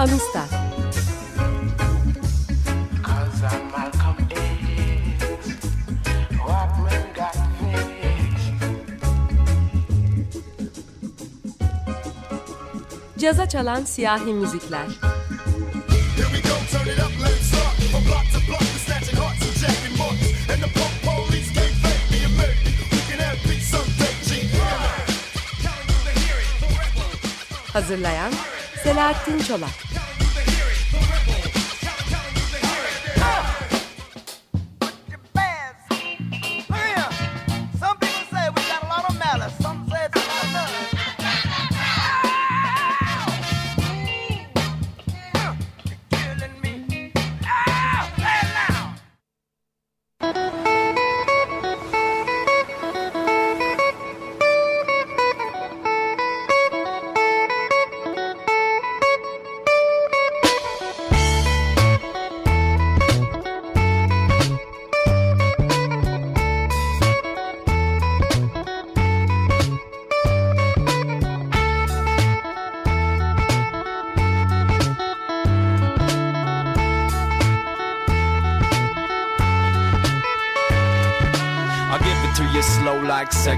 Amistad Cause I'm Malcolm X. Walkman got fixed. Caza çalan siyahi müzikler Here we go,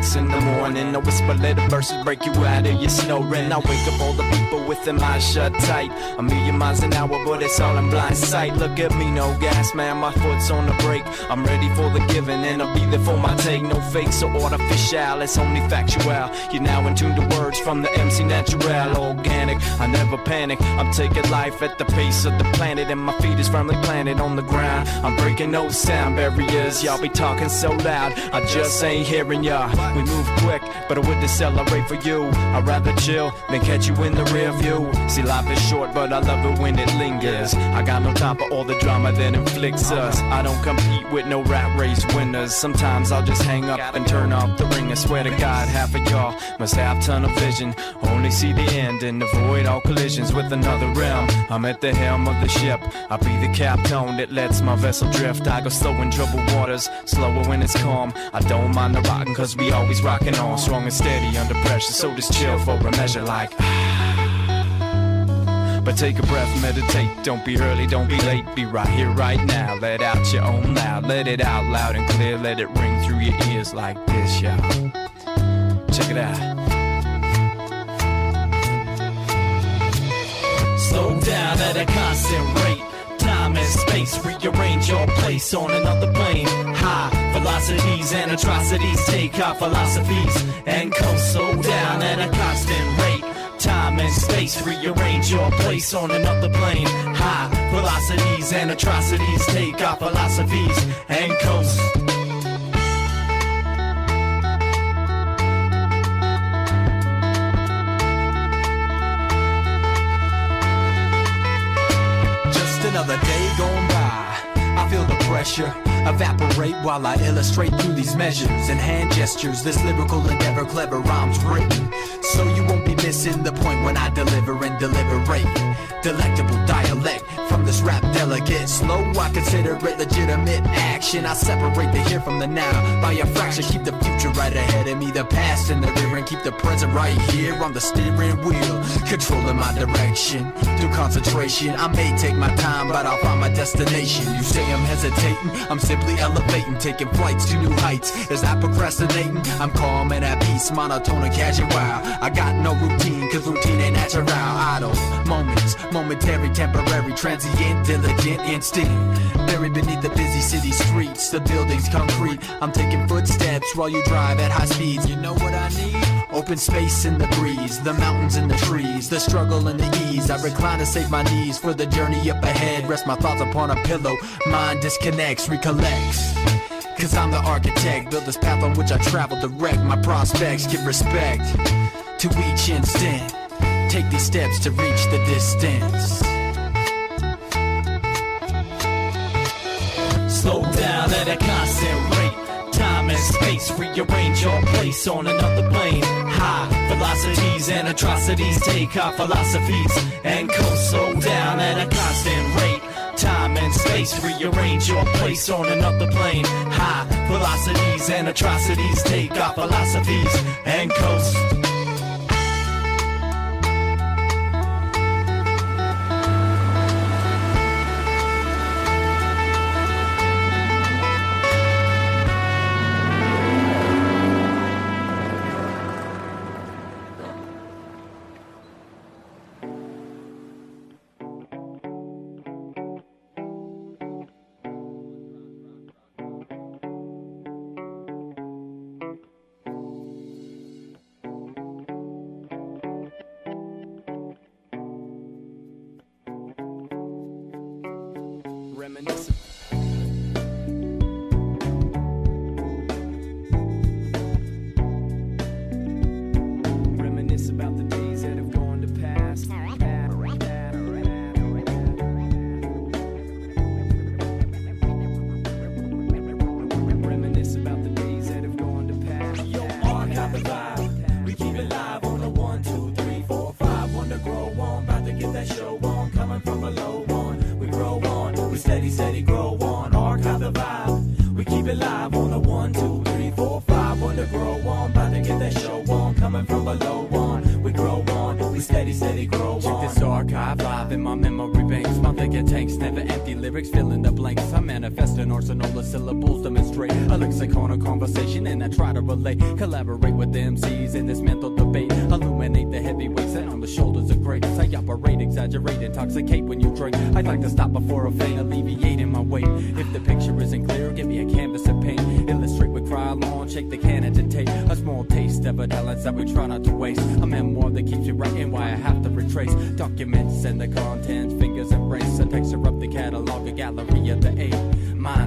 sex in the morning. A whisper, let the verses break you out of your snoring. I wake up all the people with their eyes shut tight. A million miles an hour, but it's all in blind sight. Look at me, no gas, man, my foot's on the brake. I'm ready for the giving, and I'll be there for my take. No fakes or artificial, it's only factual. You're now in tune to words from the MC Natural, organic. I never panic, I'm taking life at the pace of the planet, and my feet is firmly planted on the ground. I'm breaking those sound barriers, y'all be talking so loud. I just ain't hearing ya. We move quick, but I would decelerate for you. I'd rather chill than catch you in the rear view. See, life is short, but I love it when it lingers. I got no time for all the drama that inflicts us. I don't compete with no rat race winners. Sometimes I'll just hang up and turn off the ring. I swear to God, half of y'all must have tunnel vision. Only see the end and avoid all collisions with another realm. I'm at the helm of the ship. I'll be the captain that lets my vessel drift. I go slow in troubled waters, slower when it's calm. I don't mind the rocking, cause we always rocking on. Strong and steady under pressure, so just chill for a measure like. But take a breath, meditate. Don't be early, don't be late. Be right here, right now. Let out your own loud. Let it out loud and clear. Let it ring through your ears like this, y'all. Check it out. Slow down at a constant rate. Time and space, rearrange your place on another plane. High velocities and atrocities take our philosophies and coast slow down at a constant rate. Time and space, rearrange your place on another plane. High velocities and atrocities take our philosophies and coast. Pressure evaporate while I illustrate through these measures and hand gestures. This lyrical endeavor, clever rhymes written. So you won't be missing the point when I deliver and deliberate. Delectable dialect this rap delegate. Slow, I consider it legitimate action. I separate the here from the now by a fraction. Keep the future right ahead of me, the past in the rear, and keep the present right here on the steering wheel. Controlling my direction through concentration. I may take my time, but I'll find my destination. You say I'm hesitating, I'm simply elevating, taking flights to new heights. Is that procrastinating? I'm calm and at peace, monotone and casual. I got no routine, cause routine ain't natural. Idle moments, momentary, temporary, transient, diligent, instinct. Buried beneath the busy city streets, the buildings concrete. I'm taking footsteps while you drive at high speeds. You know what I need? Open space in the breeze, the mountains and the trees, the struggle and the ease. I recline to save my knees for the journey up ahead. Rest my thoughts upon a pillow. Mind disconnects, recollects. Cause I'm the architect, build this path on which I travel direct. My prospects give respect to each instant. Take these steps to reach the distance. At a constant rate. Time and space, rearrange your place on another plane. High velocities and atrocities take our philosophies and coast. Slow down at a constant rate. Time and space, rearrange your place on another plane. High velocities and atrocities take our philosophies and coast.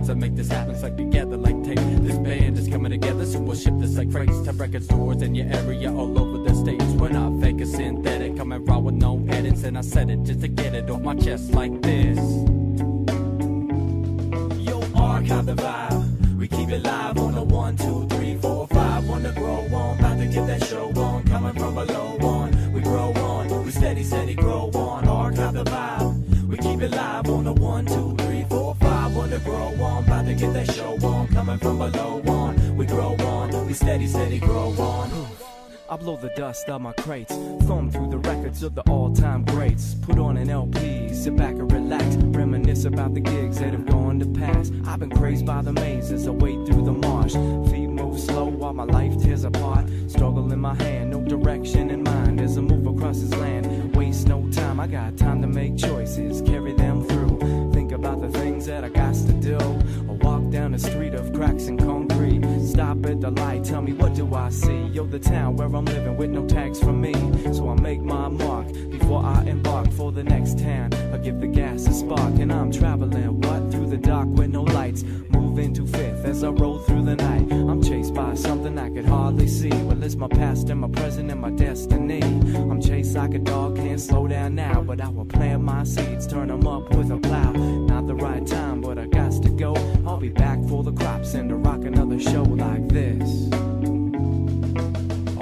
Minds make this happen, stuck together like tape. This band is coming together, so we'll ship this like crates to record stores in your area all over the states. We're not fake or synthetic, coming raw with no edits, and I said it just to get it off my chest like this. Yo, archive the vibe. We keep it live on the one, two, three, four, five. Wanna grow on, about to get that show on. Coming from below on, we grow on. We steady, steady grow from below on, we grow on. We steady, steady grow on. I blow the dust out my crates, thumb through the records of the all-time greats. Put on an LP, sit back and relax, reminisce about the gigs that have gone to pass. I've been crazed by the maze as I wade through the marsh. Feet move slow while my life tears apart. Struggle in my hand, no direction in mind as I move across this land. Waste no time, I got time to make choices, carry them through. About the things that I got to do. I walk down the street of cracks and concrete. Stop at the light, tell me what do I see? Yo, the town where I'm living with no tags from me. So I make my mark before I embark for the next town. I give the gas a spark and I'm traveling what through the dark with no lights. Moving to fifth as I roll through the night. I'm chased by something I could hardly see. Well, it's my past and my present and my destiny. I'm chased like a dog, can't slow down now. But I will plant my seeds, turn them up with a plow. I'll be back for the crops and to rock another show like this.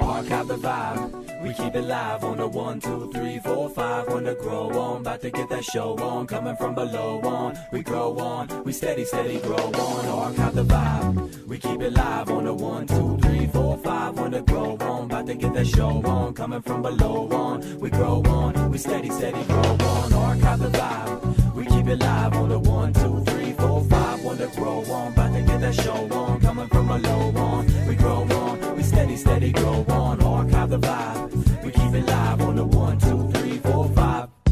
Oh, Archive the vibe. We keep it live on the one, two, three, four, five. Wanna grow on, about to get that show on. Coming from below on, we grow on. We steady, steady grow on. Oh, Archive the vibe. We keep it live on the one, two, three, four, five. Wanna grow on, about to get that show on. Coming from below on, we grow on. We steady, steady grow on. Oh, Archive the vibe. We keep it live on the one, two, three, four, five. Wanna grow on, about to get that show on. Coming from below on, we grow on. We steady, steady grow on. Archive the vibe. We keep it live on the one, two, three, four, five.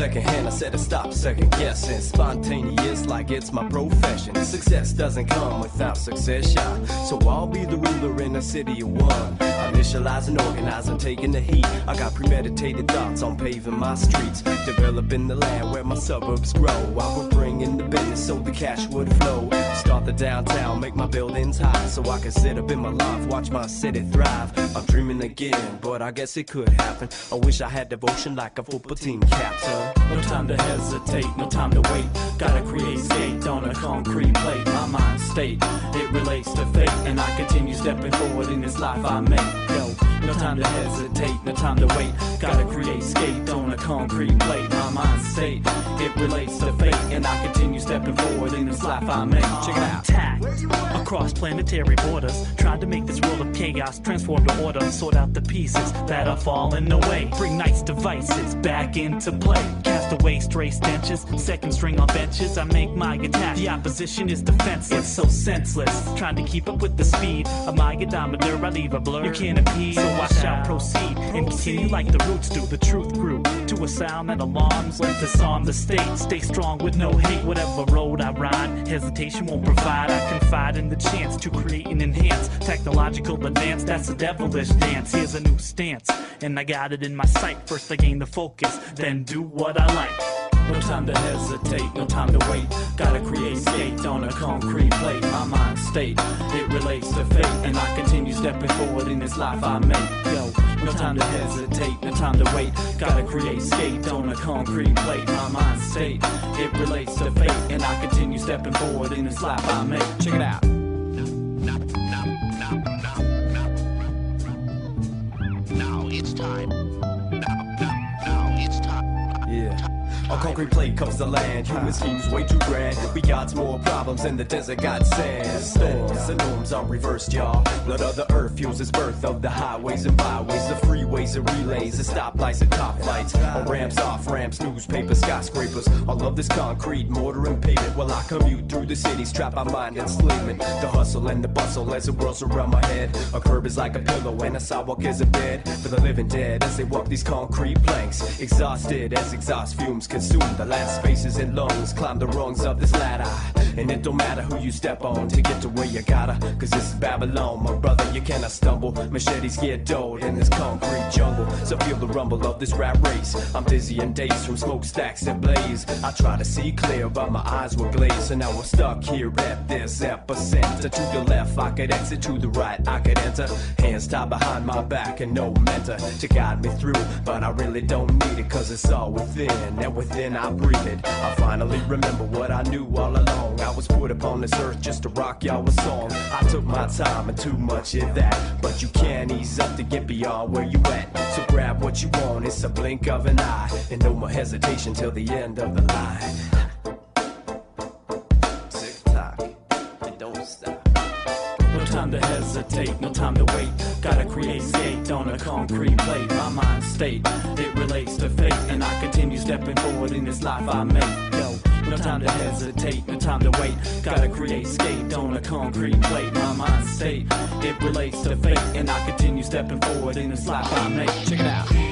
Stop the second hand, I said to stop second guessing. Spontaneous like it's my profession. Success doesn't come without succession. So I'll be the ruler in a city of one. Initializing, organizing, taking the heat. I got premeditated thoughts on paving my streets. Developing the land where my suburbs grow. I will bring in the business so the cash would flow. Start the downtown, make my buildings high. So I can sit up in my loft, watch my city thrive. I'm dreaming again, but I guess it could happen. I wish I had devotion like a football team captain. No time to hesitate, no time to wait. Gotta create skate on a concrete plate. My mind state, it relates to fate, and I continue stepping forward in this life I make. Yo, no time to hesitate, no time to wait. Gotta create skate on a concrete plate. My mind state, it relates to fate, and I continue stepping forward in this life I make. Check it out. attack across planetary borders. Tried to make this world of chaos transform to order. Sort out the pieces that are falling away. Bring nice devices back into play. Cast away stray stenches. Second string on benches. I make my attack. The opposition is defenseless. So senseless. Trying to keep up with the speed of my odometer. I leave a blur. You can't impede. So I shall proceed and continue like the roots do. The truth grew to a sound that alarms. Disarm the state. Stay strong with no hate. Whatever road I ride, hesitation won't provide. I confide in the chance to create and enhance technological advance. That's a devilish dance. Here's a new stance, and I got it in my sight. First I gain the focus, then do what I like. No time to hesitate, no time to wait. Gotta create skate on a concrete plate. My mind state, it relates to fate, and I continue stepping forward in this life I make. Yo, No time to hesitate, no time to wait. Gotta create skate on a concrete plate. My mind state, it relates to fate. And I continue stepping forward in this life I make. Check it out. Now it's time. On concrete plate comes the land. Human ah. schemes way too grand. We got more problems than the desert got sand. Storms and norms are reversed, y'all. Blood of the earth fuels its birth of the highways and byways, the freeways and relays, the stoplights and top lights. On ramps, off ramps, newspapers, skyscrapers. All of this concrete, mortar and pavement. While I commute through the cities, trap my mind and enslavement. The hustle and the bustle as it whirls around my head. A curb is like a pillow and a sidewalk is a bed for the living dead as they walk these concrete planks. Exhausted as exhaust fumes consume the last spaces in lungs. Climb the rungs of this ladder. And it don't matter who you step on to get to where you gotta. Cause this is Babylon, my brother, you cannot stumble. Machetes get dulled in this concrete jungle. So feel the rumble of this rat race. I'm dizzy and dazed from smokestacks that blaze. I try to see clear, but my eyes were glazed. And now I'm stuck here at this epicenter. To the left, I could exit. To the right, I could enter. Hands tied behind my back and no mentor to guide me through. But I really don't need it, cause it's all within. And within I breathe it. I finally remember what I knew all along. I was put upon this earth just to rock y'all a song. I took my time and too much of that. But you can't ease up to get beyond where you at. So grab what you want, it's a blink of an eye. And no more hesitation till the end of the line. Tick tock, it don't stop. No time to hesitate, no time to wait. Gotta create skate on a concrete plate. My mind state, it stepping forward in this life I make. Yo, no time to hesitate, no time to wait. Gotta create skate on a concrete plate. My mind state, it relates to fate. And I continue stepping forward in this life I make. Check it out.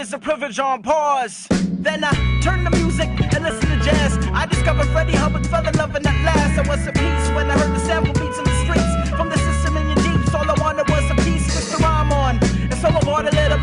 is a privilege on pause. Then I turn the music and listen to jazz. I discovered Freddie Hubbard, fell in love, and at last I was at peace when I heard the sample beats in the streets. From the system in your deeps, all I wanted was a piece with the rhyme on. And so I bought a little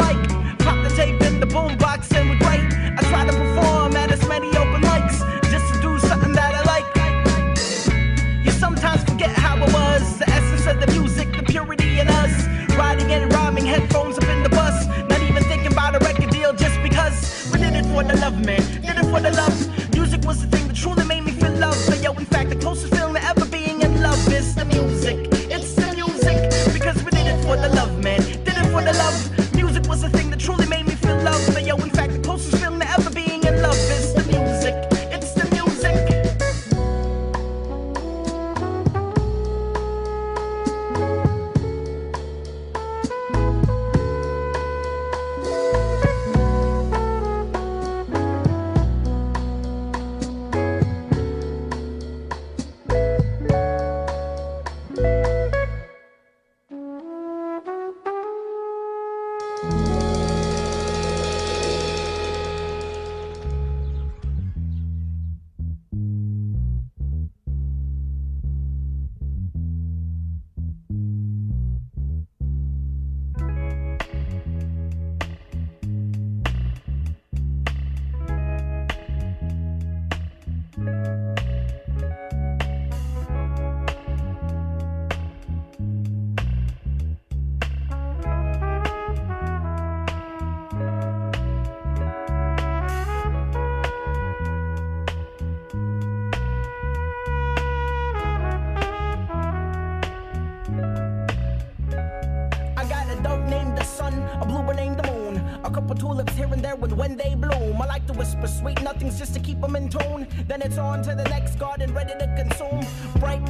couple tulips here and there and when they bloom. I like to whisper sweet nothings just to keep them in tune. Then it's on to the next garden, ready to consume. Bright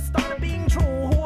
summer started being true.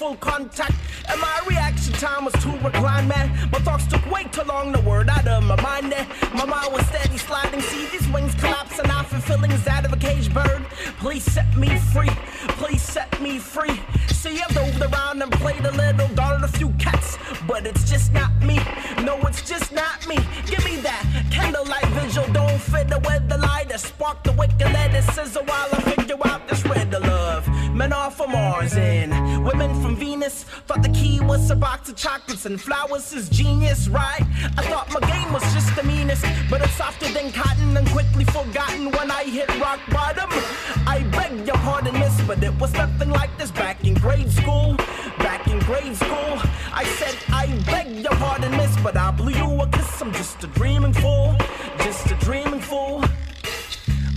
full contact. And my reaction time was to recline, man. My thoughts took way too long, the word out of my mind. Eh? My mind was steady sliding, see these wings collapse, and I feelings out of a cage bird. Please set me free, please set me free. And Flowers is genius, right? I thought my game was just the meanest, but it's softer than cotton and quickly forgotten when I hit rock bottom. I beg your pardon, miss, but it was nothing like this back in grade school. Back in grade school, I said, I beg your pardon, miss, but I blew you a kiss. I'm just a dreaming fool, just a dreaming fool.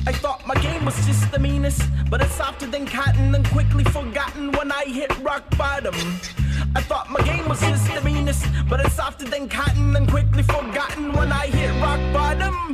I thought my game was just the meanest, but it's softer than cotton and quickly forgotten when I hit rock bottom. My game was just the meanest, but it's softer than cotton and quickly forgotten when I hit rock bottom.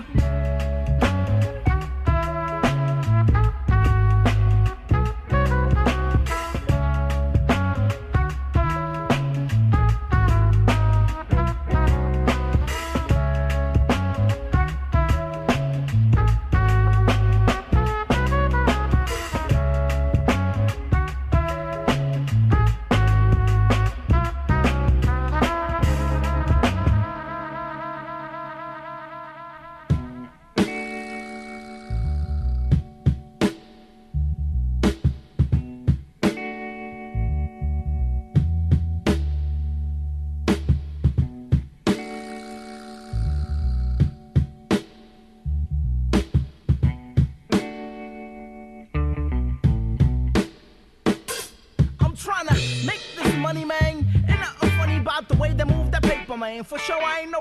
That. For sure, I ain't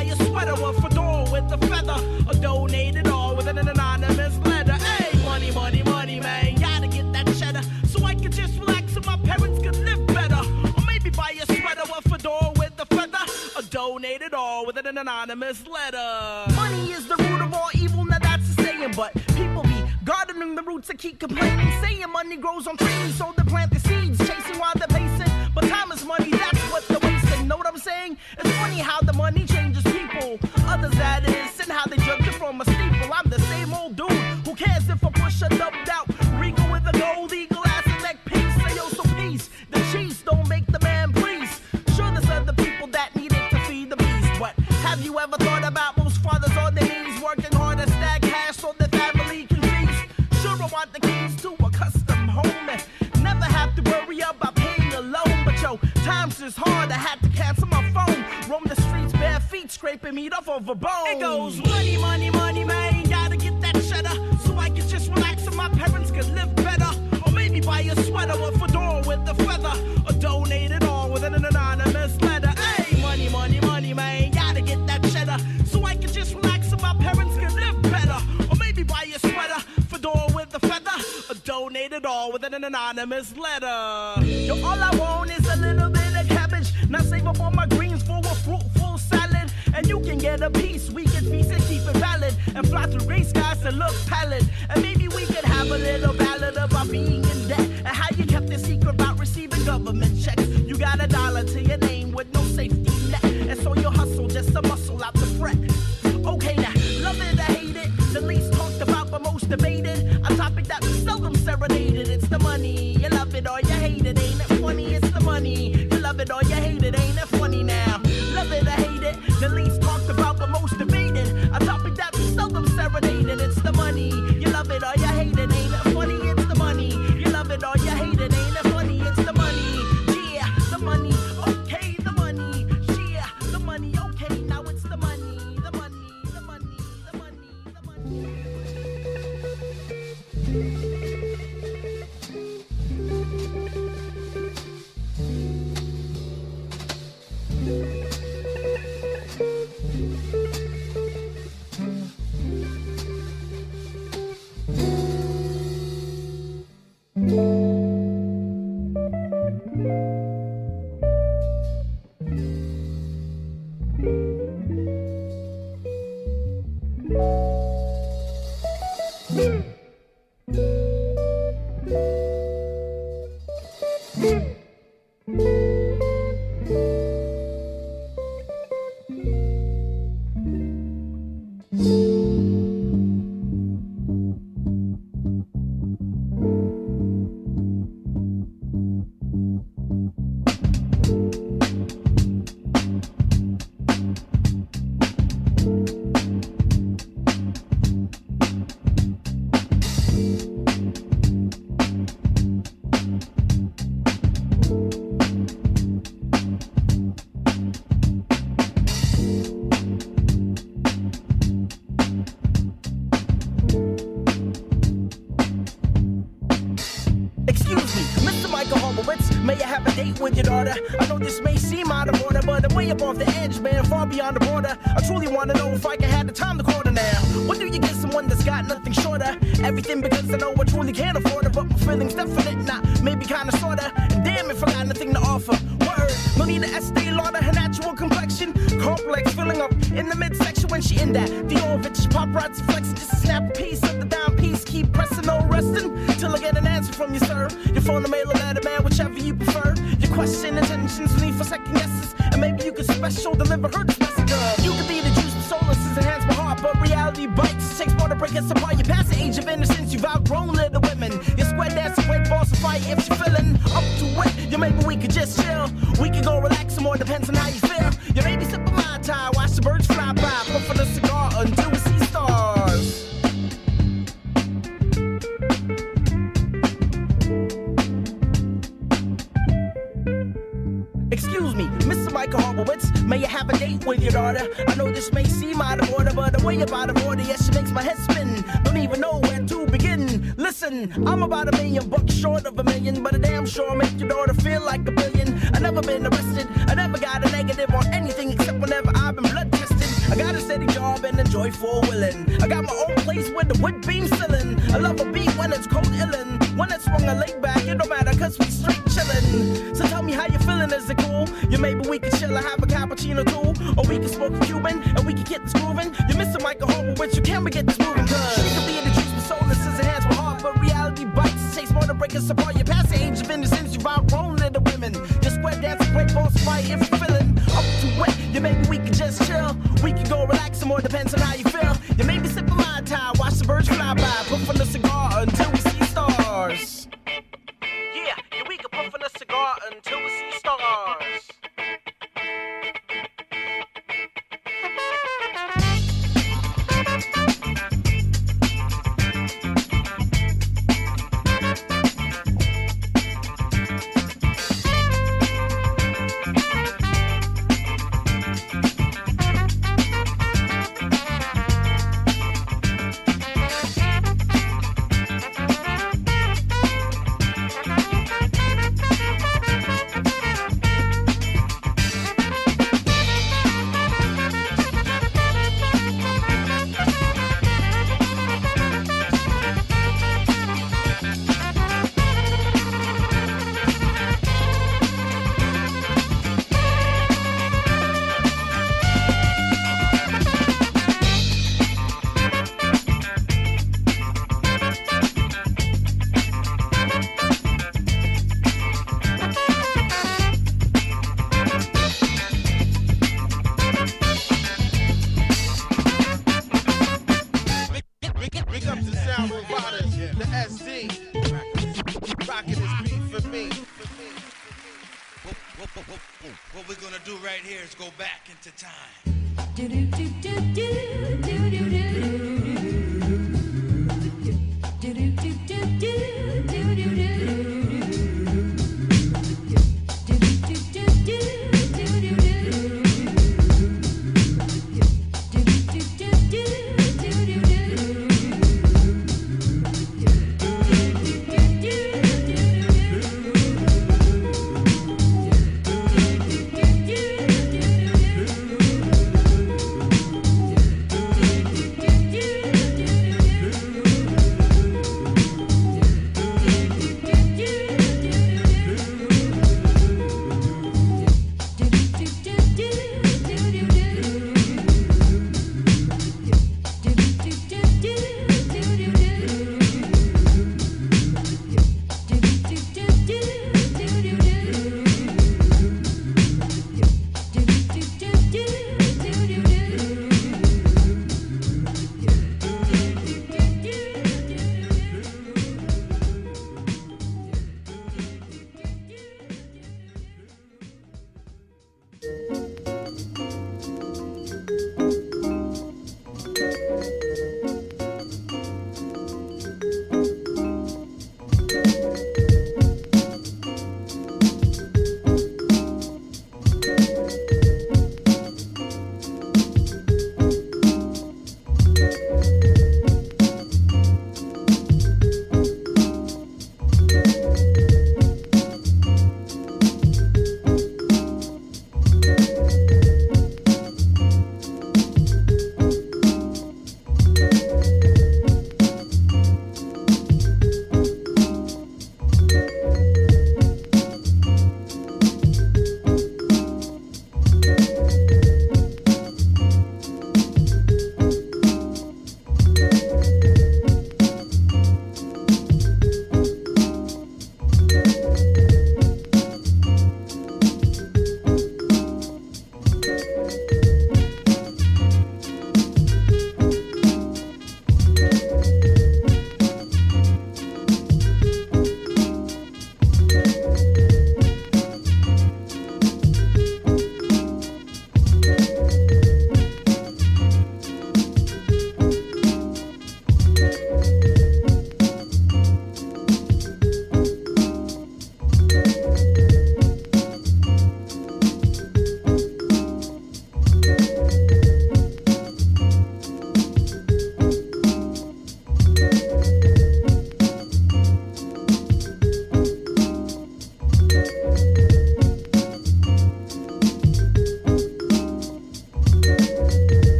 buy a sweater or fedora with a feather. Or donate it all with an anonymous letter. Hey, money, money, money, man. Gotta get that cheddar so I can just relax and my parents could live better. Or maybe buy a sweater a fedora with a feather. Or donate it all with an anonymous letter. Money is the root of all evil, now that's a saying, but people be gardening the roots and keep complaining. Saying money grows on trees, so they plant the seeds, chasing while they're pacing. But time is money, that's what they're wasting. Know what I'm saying? It's funny how the money changes. Others that is, and how they judge it from a steeple. I'm the same old dude. Who cares if I push a dubbed out Regal with a gold eagle ass and neck piece? Say yo, so peace. The cheese don't make the man please. Sure, there's other people that need it to feed the beast. But have you ever thought about most fathers on their knees working hard to stack cash so their family can feast? Sure, I want the keys to a custom home and never have to worry about paying a loan. But yo, times is hard. I had to cancel scraping meat off of a bone. It goes money, money, money, man. Gotta get that cheddar so I can just relax and my parents can live better. Or maybe buy a sweater or fedora with a feather. Or donate it all with an anonymous letter. Hey, money, money, money, man. Gotta get that cheddar so I can just relax and my parents can live better. Or maybe buy a sweater, fedora with a feather. Or donate it all with an anonymous letter. Yo, all I want is a little bit of cabbage. Now save up all my get a piece, we can feast and keep it valid. And fly through gray skies and look pallid. And maybe we could have a little ballad about being in debt. And how you kept it secret about receiving government checks. You got a dollar to your name with no safety net. And so you hustle just to muscle out the fret. Okay now, love it or hate it, the least talked about but most debated. A topic that we seldom serenaded. It's the money. You love it or you hate it, ain't it seem out of order, but I'm way above the edge, man, far beyond the border. I truly wanna know if I can have the time to quarter now. When do you get someone that's got nothing shorter? Everything because I know I truly can't afford it, but my feelings definite, not maybe kinda sorta. And damn if I got nothing to offer. Word, Melina Estee Lauder, her natural complexion, complex filling up in the midsection when she in that. The Dior vintage paparazzi flexing, just snap a piece of the down piece. Keep pressing, no resting till I get an answer from you, sir. Your phone, or mail, or letter, man, whichever you prefer. Your question, intentions, need for second special deliver her cause straight chillin'. So tell me how you feeling, is it cool? Yeah, maybe we could chill and have a cappuccino too. Or we can smoke a Cuban and we can get this grooving. You're Mr. Michael Horowitz, you can we get this moving? Cause she could be in the juice with soul and scissor hands with heart, but reality bites. Takes more to break us apart. You're past the age of innocence, you've outgrown little women. Just square dancing, great balls fight if you're feeling up to it. Yeah, maybe we could just chill. We could go relax some more, depends on how you feel. Providers, SD. Rocking this beat for me. What, what, what, what, what we're gonna do right here is go back into time. Do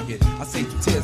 nugget. I say you tell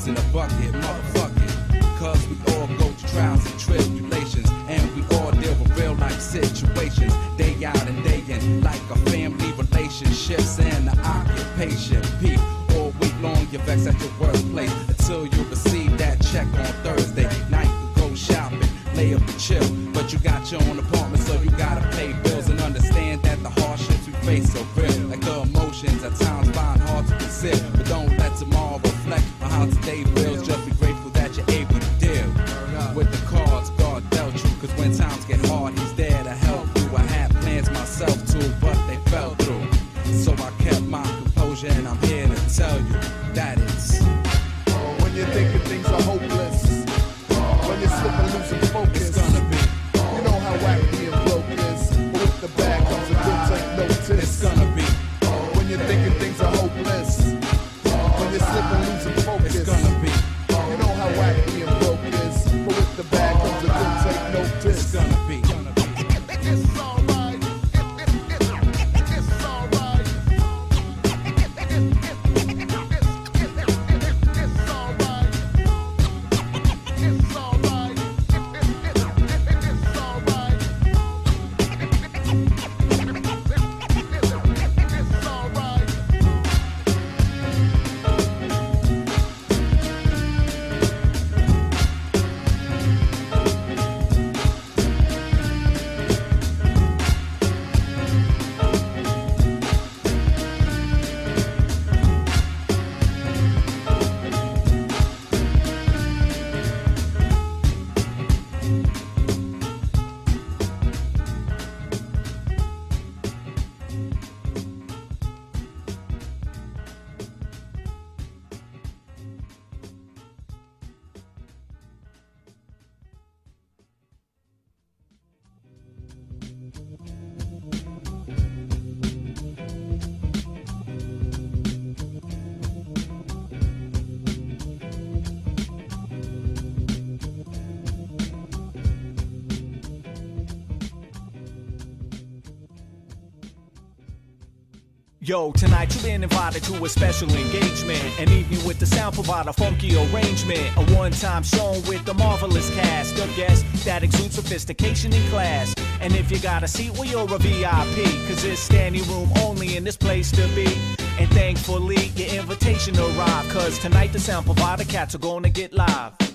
Yo, tonight you've been invited to a special engagement. An evening with the sound provider, funky arrangement. A one time show with the marvelous cast of guests that exude sophistication and class. And if you got a seat, well, you're a VIP. Cause it's standing room only in this place to be. And thankfully, your invitation arrived. Cause tonight the sound provider cats are gonna get live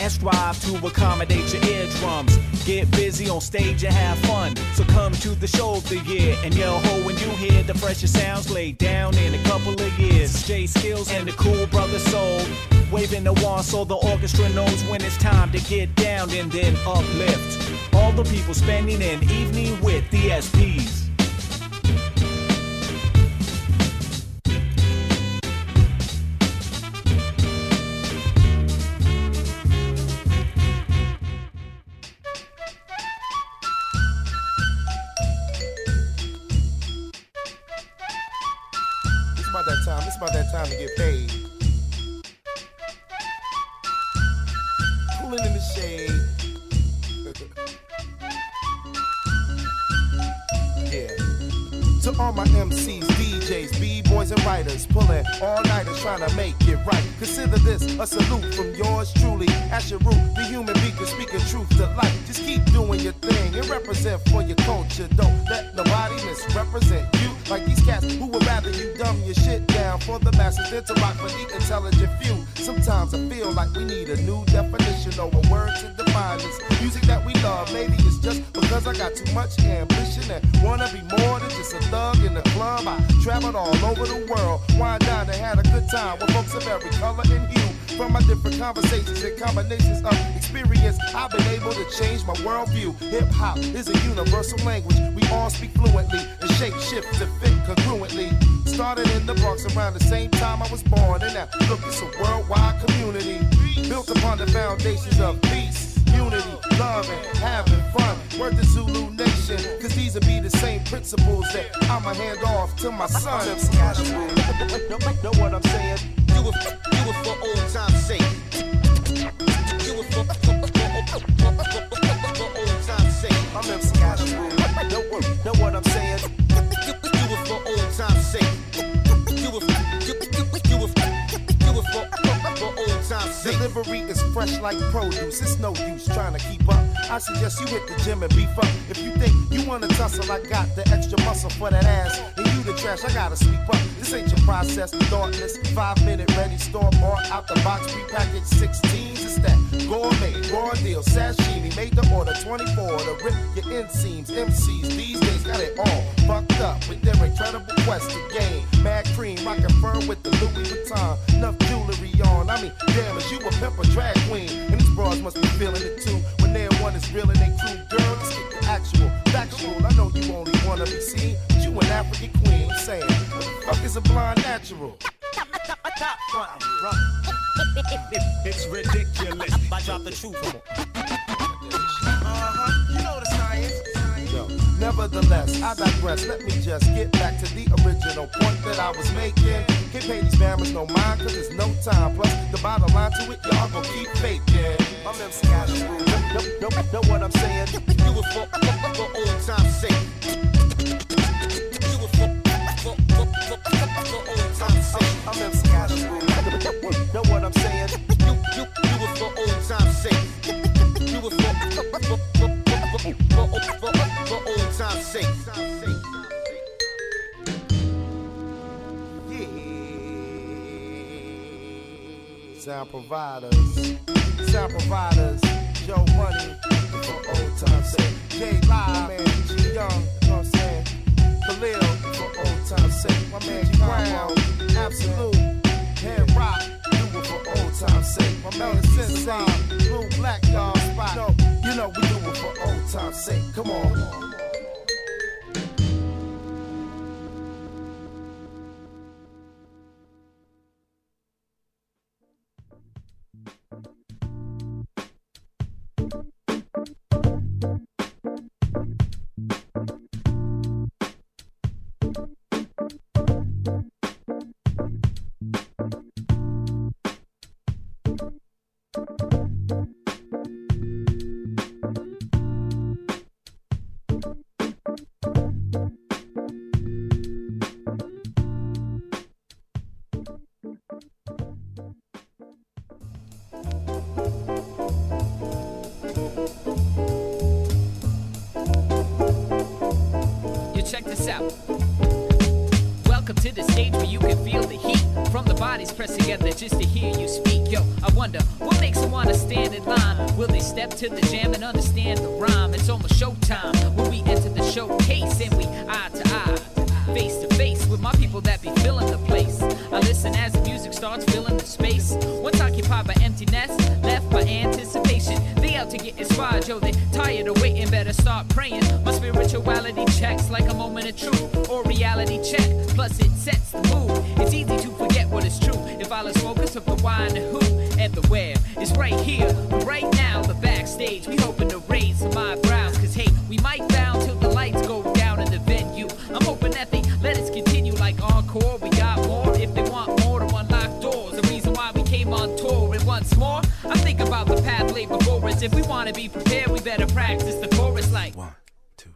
and strive to accommodate your eardrums. Get busy on stage and have fun. So come to the show of the year and yo ho when you hear the freshest sounds laid down in a couple of years. Jay Skills and the cool brother soul. Waving the wand so the orchestra knows when it's time to get down and then uplift. All the people spending an evening with the SPs. Trying to make Delivery is fresh like produce. It's no use trying to keep up. I suggest you hit the gym and beef up. If you think you wanna tussle, I got the extra muscle for that ass. And you the trash, I gotta sweep up. This ain't your process, the darkness. Five minute ready, store bought out the box, prepackaged 16s. It's that gourmet, raw deal, sashimi. Made the order 24 to rip your inseams. MCs these days got it all fucked up with their incredible quest to gain. Mad cream, rockin' fur with the Louis Vuitton. Enough jewelry on. I mean, damn, is you a pimp or drag queen? And these bras must be feeling it too. When their one is real and they true girl, let's get the actual, factual. I know you only wanna be seen, but you an African queen. I'm saying, fuck is a blind natural? It's ridiculous. I drop the truth. Uh-huh. You know the science. Yo, nevertheless, I digress. Let me just get back to the original point that I was making. Can't pay these mammals no mind, cause there's no time. Plus, the bottom line to it, y'all gon' keep faking. I'm MC Ashwood. Know, know, know, know what I'm saying? Do it for, for, for old time's sake. Do it for, for, for, for, for old time's sake. I'm MC Ashwood. Know what I'm saying? You, you, do it for old time's sake. Do it for, for, for, for, for, for, for, old time's sake. Sound providers, sound providers, Joe Money, for old time's sake. J Live, man, G Young, you know what I'm saying? Khalil, for old time's sake. My man G Brown, Absolute, sake. My man Sensei, Blue Black Dog Spot, no, you know we do it for old time's sake. Come on. Laid. If we wanna be prepared, we better practice the chorus like. One, two,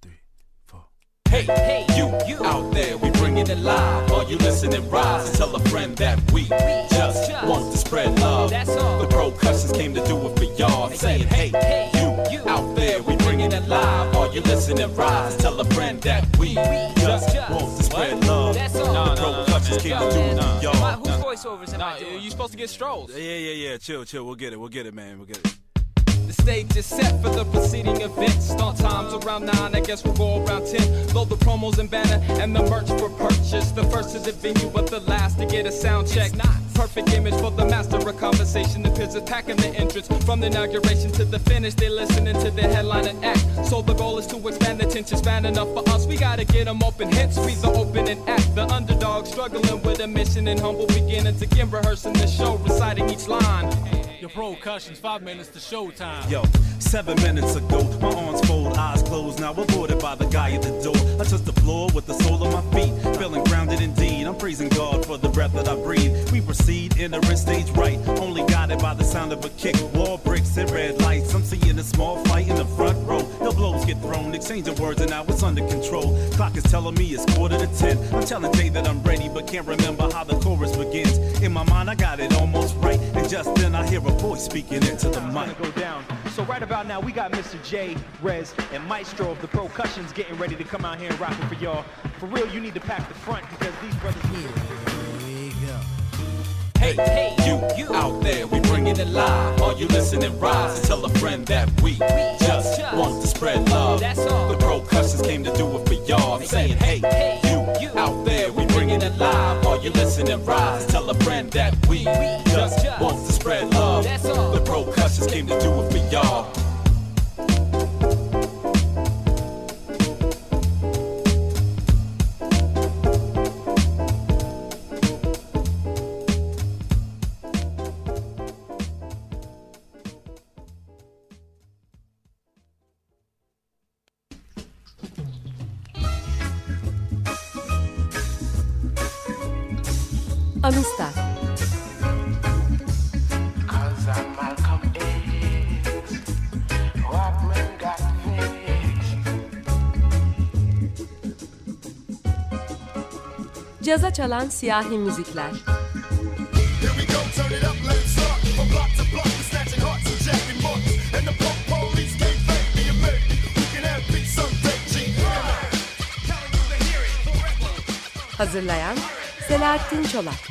three, four. Hey, hey, you, you out there, we bring it alive. Are you listening? Rise and tell a friend that we, we just, want to spread love. That's all. The Procussions came to do it for y'all. Saying, hey, hey, you, you out there, we bring it alive. Are you listening? Rise and tell a friend that we, we just, want to spread love. That's all. The Procussions came to do it for y'all. Why- whose voiceovers am I doing? You supposed to get strolls. Yeah, yeah, yeah. Chill, chill. We'll get it. We'll get it, man. We'll get it. Stage is set for the preceding event. Start times around 9, I guess we'll go around 10. Load the promos and banner and the merch for purchase. The first to the venue, but the last to get a sound check. Not perfect image for the master of conversation. The is packing the entrance. From the inauguration to the finish, they listening to the headline and act. So the goal is to expand the tension span enough for us. We gotta get them open, hence we the opening act. The underdog struggling with a mission and humble beginnings. Again, rehearsing the show, reciting each line. Your Procussions, five minutes to showtime. Yo, seven minutes ago, my arms fold, eyes closed. Now aborted by the guy at the door. I touch the floor with the sole of my feet, feeling grounded indeed. I'm praising God for the breath that I breathe. We proceed, entering stage right, only guided by the sound of a kick. Wall bricks and red lights. I'm seeing a small fight in the front row. The blows get thrown, exchanging words, and now it's under control. Clock is telling me it's quarter to ten. I'm telling Jay that I'm ready, but can't remember how the chorus begins. In my mind, I got it almost right, and just then I hear a voice speaking into the mic. go down. So right about now, we got Mr. J, Rez, and Maestro of the Procussions getting ready to come out here and rock it for y'all. For real, you need to pack the front because these brothers here. Hey, hey, you, you out there, we bring it alive. Are you listening? Rise and tell a friend that we, just, want to spread love. That's all. The Procussions came to do it for y'all. Saying, hey, hey, you, you out there, we bring it alive. Are you listening? Rise and tell a friend that we, just, want to spread love. That's all. The Procussions came to do it for y'all. Have peace someday, G. Hazırlayan Selahattin Çolak.